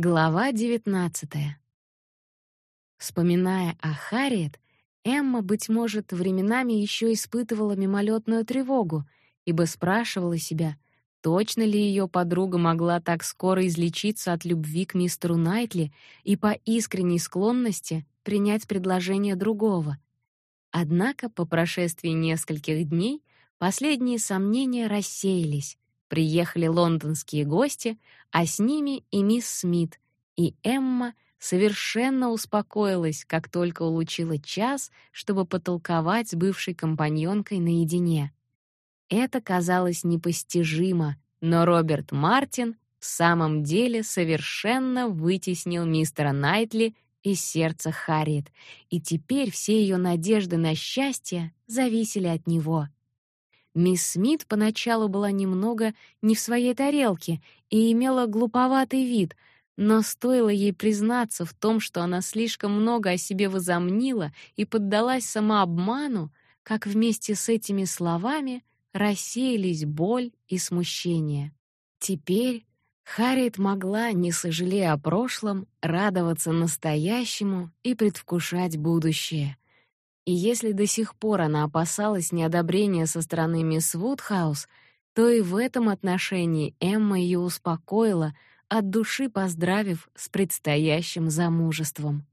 Глава 19. Вспоминая о Харриет, Эмма, быть может, временами еще испытывала мимолетную тревогу, ибо спрашивала себя, точно ли ее подруга могла так скоро излечиться от любви к мистеру Найтли и по искренней склонности принять предложение другого. Однако по прошествии нескольких дней последние сомнения рассеялись, Приехали лондонские гости, а с ними и мисс Смит, и Эмма совершенно успокоилась, как только улучила час, чтобы потолковать с бывшей компаньонкой наедине. Это казалось непостижимо, но Роберт Мартин в самом деле совершенно вытеснил мистера Найтли из сердца Харриет, и теперь все ее надежды на счастье зависели от него. Мисс Смит поначалу была немного не в своей тарелке и имела глуповатый вид, но стоило ей признаться в том, что она слишком много о себе возомнила и поддалась самообману, как вместе с этими словами рассеялись боль и смущение. Теперь Харриет могла, не сожалея о прошлом, радоваться настоящему и предвкушать будущее — и если до сих пор она опасалась неодобрения со стороны мисс Вудхаус, то и в этом отношении Эмма ее успокоила, от души поздравив с предстоящим замужеством.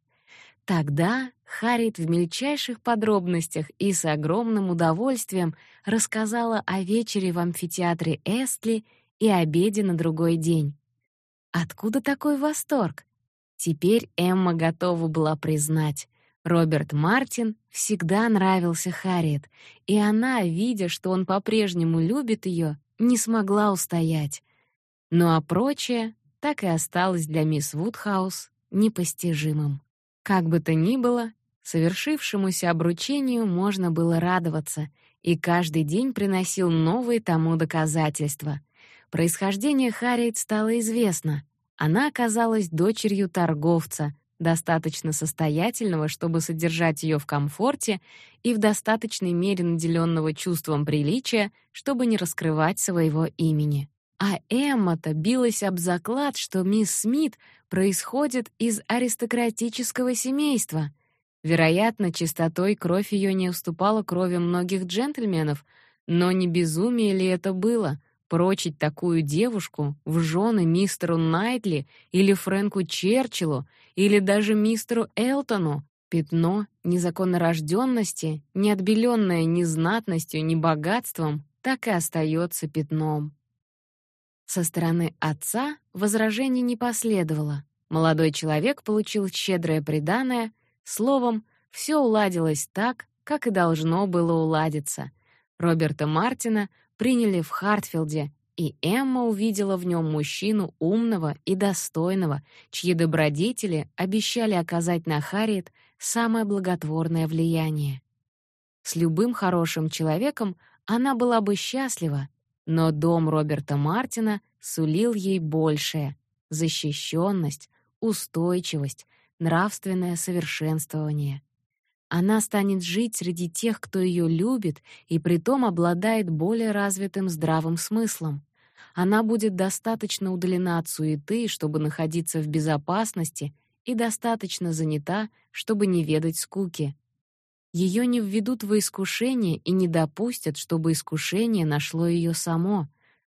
Тогда Харит в мельчайших подробностях и с огромным удовольствием рассказала о вечере в амфитеатре Эстли и обеде на другой день. Откуда такой восторг? Теперь Эмма готова была признать, Роберт Мартин всегда нравился Харриет, и она, видя, что он по-прежнему любит ее, не смогла устоять. Ну а прочее так и осталось для мисс Вудхаус непостижимым. Как бы то ни было, совершившемуся обручению можно было радоваться, и каждый день приносил новые тому доказательства. Происхождение Харриет стало известно. Она оказалась дочерью торговца, достаточно состоятельного, чтобы содержать ее в комфорте, и в достаточной мере наделенного чувством приличия, чтобы не раскрывать своего имени. А Эмма-то билась об заклад, что мисс Смит происходит из аристократического семейства. Вероятно, чистотой кровь ее не уступала крови многих джентльменов, но не безумие ли это было — прочить такую девушку в жены мистеру Найтли или Фрэнку Черчиллу или даже мистеру Элтону, пятно незаконнорожденности, не отбеленное ни знатностью, ни богатством, так и остается пятном. Со стороны отца возражений не последовало. Молодой человек получил щедрое приданое, словом, все уладилось так, как и должно было уладиться. Роберта Мартина приняли в Хартфилде, и Эмма увидела в нем мужчину умного и достойного, чьи добродетели обещали оказать на Харриет самое благотворное влияние. С любым хорошим человеком она была бы счастлива, но дом Роберта Мартина сулил ей большее — защищенность, устойчивость, нравственное совершенствование. Она станет жить среди тех, кто ее любит, и притом обладает более развитым здравым смыслом. Она будет достаточно удалена от суеты, чтобы находиться в безопасности, и достаточно занята, чтобы не ведать скуки. Ее не введут в искушение и не допустят, чтобы искушение нашло ее само.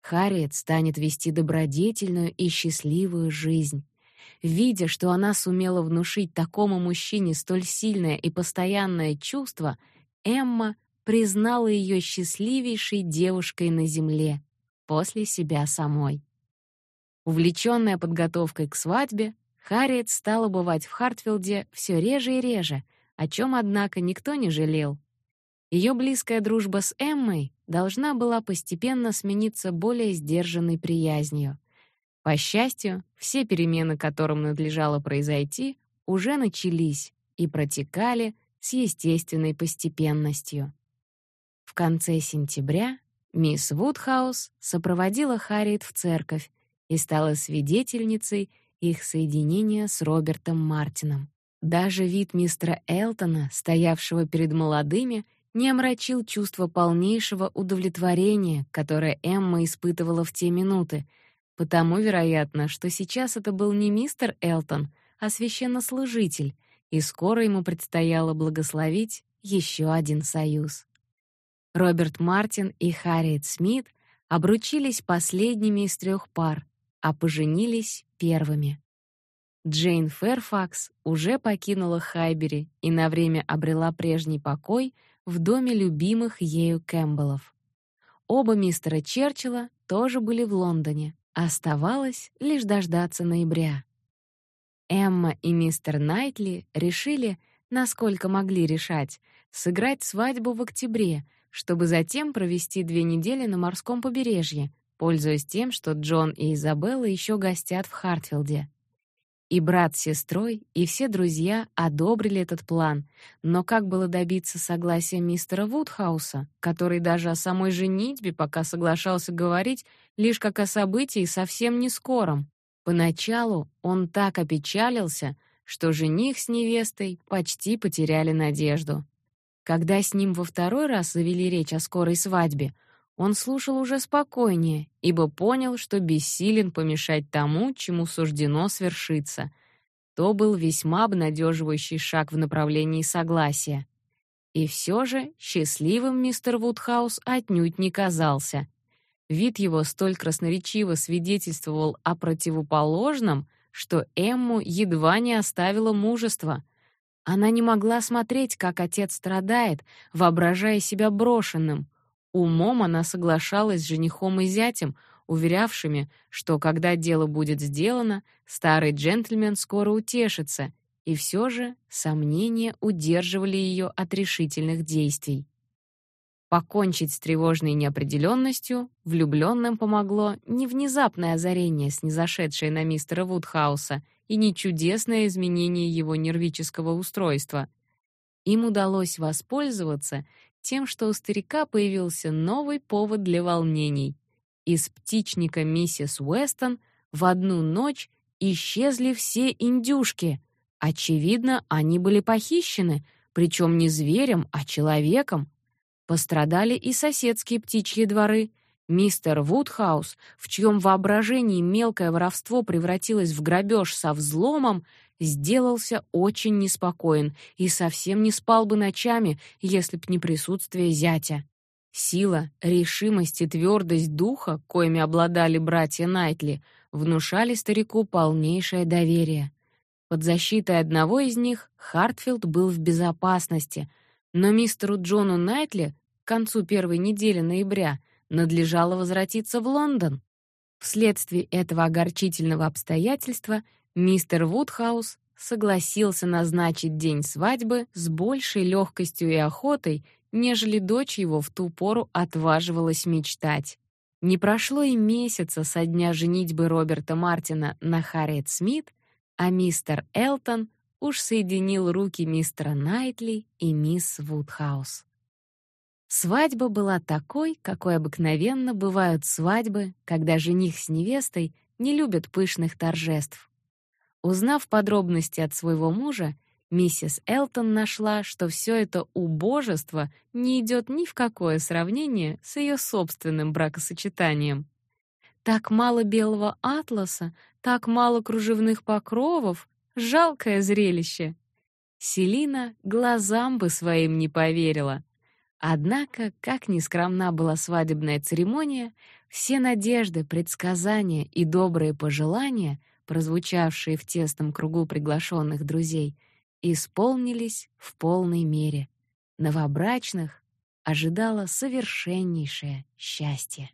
Харриет станет вести добродетельную и счастливую жизнь. Видя, что она сумела внушить такому мужчине столь сильное и постоянное чувство, Эмма признала ее счастливейшей девушкой на земле после себя самой. Увлечённая подготовкой к свадьбе, Харриет стала бывать в Хартфилде все реже и реже, о чем, однако, никто не жалел. Ее близкая дружба с Эммой должна была постепенно смениться более сдержанной приязнью. По счастью, все перемены, которым надлежало произойти, уже начались и протекали с естественной постепенностью. В конце сентября мисс Вудхаус сопроводила Харриет в церковь и стала свидетельницей их соединения с Робертом Мартином. Даже вид мистера Элтона, стоявшего перед молодыми, не омрачил чувство полнейшего удовлетворения, которое Эмма испытывала в те минуты, Потому, вероятно, что сейчас это был не мистер Элтон, а священнослужитель, и скоро ему предстояло благословить еще один союз. Роберт Мартин и Харриет Смит обручились последними из трех пар, а поженились первыми. Джейн Фэрфакс уже покинула Хайбери и на время обрела прежний покой в доме любимых ею Кэмпбеллов. Оба мистера Черчилля тоже были в Лондоне. Оставалось лишь дождаться ноября. Эмма и мистер Найтли решили, насколько могли решать, сыграть свадьбу в октябре, чтобы затем провести две недели на морском побережье, пользуясь тем, что Джон и Изабелла еще гостят в Хартфилде. И брат с сестрой, и все друзья одобрили этот план, но как было добиться согласия мистера Вудхауса, который даже о самой женитьбе пока соглашался говорить лишь как о событии совсем не скором? Поначалу он так опечалился, что жених с невестой почти потеряли надежду. Когда с ним во второй раз завели речь о скорой свадьбе, он слушал уже спокойнее, ибо понял, что бессилен помешать тому, чему суждено свершиться. То был весьма обнадеживающий шаг в направлении согласия. И все же счастливым мистер Вудхаус отнюдь не казался. Вид его столь красноречиво свидетельствовал о противоположном, что Эмму едва не оставило мужество. Она не могла смотреть, как отец страдает, воображая себя брошенным — Умом она соглашалась с женихом и зятем, уверявшими, что когда дело будет сделано, старый джентльмен скоро утешится, и все же сомнения удерживали ее от решительных действий. Покончить с тревожной неопределенностью влюбленным помогло не внезапное озарение, снизошедшее на мистера Вудхауса, и не чудесное изменение его нервического устройства. Им удалось воспользоваться тем, что у старика появился новый повод для волнений. Из птичника миссис Уэстон в одну ночь исчезли все индюшки. Очевидно, они были похищены, причем не зверем, а человеком. Пострадали и соседские птичьи дворы. Мистер Вудхаус, в чьем воображении мелкое воровство превратилось в грабеж со взломом, сделался очень неспокоен и совсем не спал бы ночами, если б не присутствие зятя. Сила, решимость и твердость духа, коими обладали братья Найтли, внушали старику полнейшее доверие. Под защитой одного из них Хартфилд был в безопасности, но мистеру Джону Найтли к концу первой недели ноября надлежало возвратиться в Лондон. Вследствие этого огорчительного обстоятельства Мистер Вудхаус согласился назначить день свадьбы с большей легкостью и охотой, нежели дочь его в ту пору отваживалась мечтать. Не прошло и месяца со дня женитьбы Роберта Мартина на Харриет Смит, а мистер Элтон уж соединил руки мистера Найтли и мисс Вудхаус. Свадьба была такой, какой обыкновенно бывают свадьбы, когда жених с невестой не любят пышных торжеств. Узнав подробности от своего мужа, миссис Элтон нашла, что все это убожество не идет ни в какое сравнение с ее собственным бракосочетанием. Так мало белого атласа, так мало кружевных покровов, жалкое зрелище. Селина глазам бы своим не поверила. Однако, как ни скромна была свадебная церемония, все надежды, предсказания и добрые пожелания прозвучавшие в тесном кругу приглашенных друзей, исполнились в полной мере. Новобрачных ожидало совершеннейшее счастье.